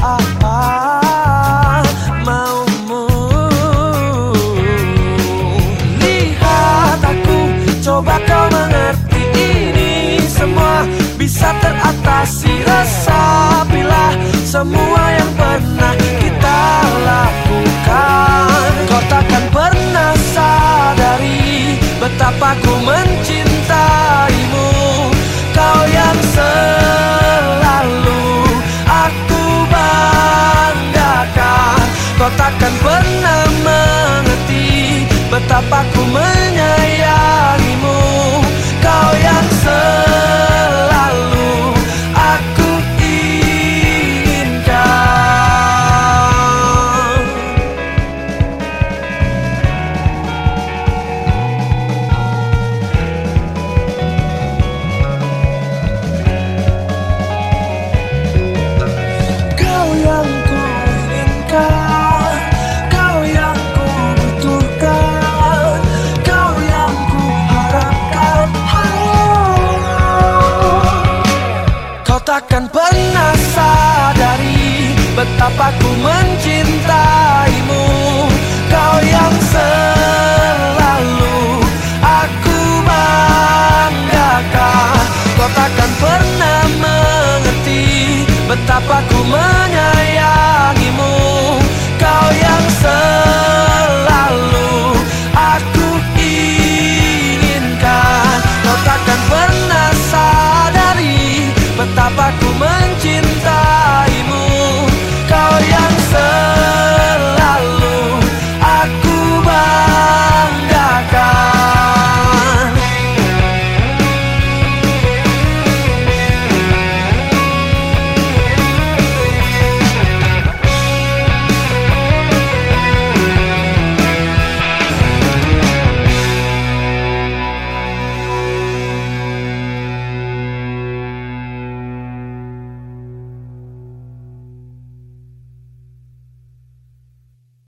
Apa mau lihat aku coba kau mengerti ini semua bisa teratasi rasa bila semua yang pernah kita lakukan. Kau takkan pernah sadari betapa ku mencintai Papacuman mencintaimu